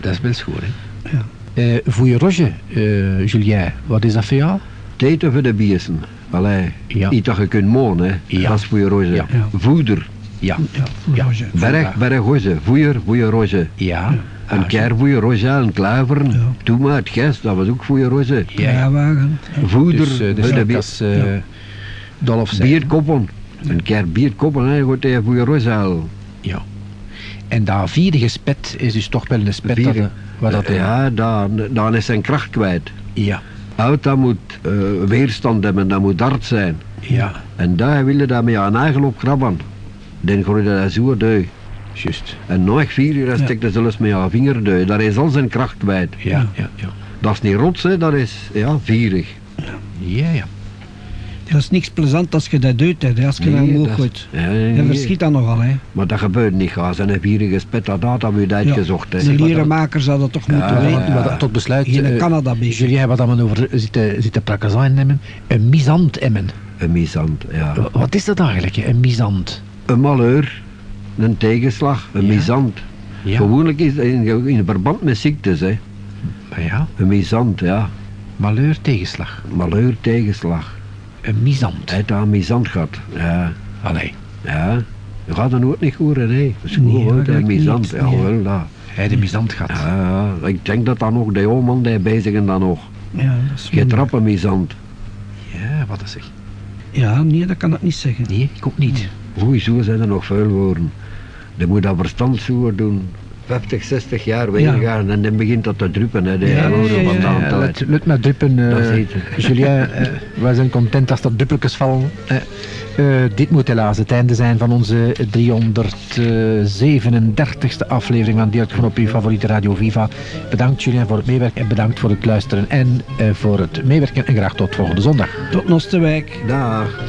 dat is wel schoon, hè. Ja. Eh, voor je roge, eh, Julien, wat is dat voor jou? Teten voor de biezen. Allee, Ja. iets dat je kunt monen, hè. Ja. Dat is voor je roze. Ja. Ja. Voeder. Ja. Ja. Berg, berg roze. Voeier, voor je roze. Ja. Een je roze, een kluiveren. Ja. Doe maar het gest, dat was ook voor je roze. Ja, ja. Kruiwagen. Voeder, Dus, eh, dus als eh Dolf. Bierkoppen. Een keer bierkoppen, hè, goed tegen voor je roze halen. Ja. En dat vierige spet is dus toch wel een spet dat, Vierde. eh, wat dat ja, dan, dan is zijn kracht kwijt. ja. Oud, dat moet eh, weerstand hebben, dat moet hard zijn. Ja, En daar willen dat met een eigen op Dan groeide dat zo deu. juist. En nog vier uur Ja. stikte zelfs met een vinger deu. Daar is al zijn kracht kwijt. Ja, ja, ja. Dat is niet rots, hè, dat is ja, vierig. Ja, ja. Dat is niks plezant als je dat doet, hè, als je dat Nee, omhoog dat is- gooit. Ja, nee, Je nee. verschiet dat nogal, hè. Maar dat gebeurt niet. Ga zijn een vierige spet, dat had dat we uitgezocht. hè. De lierenmaker zou dat toch moeten Ja, weten. Dat tot besluit... Geen eh, Canada bezig. Julien, wat dat we over zitten, zitten prakken nemen. Een misant emmen. Een misant, ja. Wat is dat eigenlijk, een misant? Een malheur. een tegenslag, een Ja. misant. Ja. Gewoonlijk is het in, in verband met ziektes, hè. Maar ja, Een misant, ja. malheur tegenslag. Malheur, tegenslag. Een misant. Hij heeft daar een misant gehad. Ja, Allee, ja. Je gaat er nooit niet horen, hè. Dat is Nee, gewoon dat een misant. niet, Ja, nee. wel, dat. hij de misant gehad. Ja, ja. Ik denk dat dat nog de man die bezig is dan nog. Ja, dat is Je trappen misant. Ja, wat is zeg. Ja, nee, dat kan ik niet zeggen. Nee, ik ook niet. Oei, zo zijn er nog veel woorden. Je moet dat verstand zo doen. 50, 60 jaar weer gaan en dan begint dat te druppen. Hè, de Ja, ja, ja, ja. Let, let maar duppen, eh, Dat is het. Julien. eh, wij zijn content als er duppeltjes vallen. Eh, eh, dit moet helaas het einde zijn van onze 337ste aflevering van van op uw favoriete Radio Viva. Bedankt Julien voor het meewerken en bedankt voor het luisteren en eh, voor het meewerken. En graag tot volgende zondag. Tot Nosterwijk. Dag.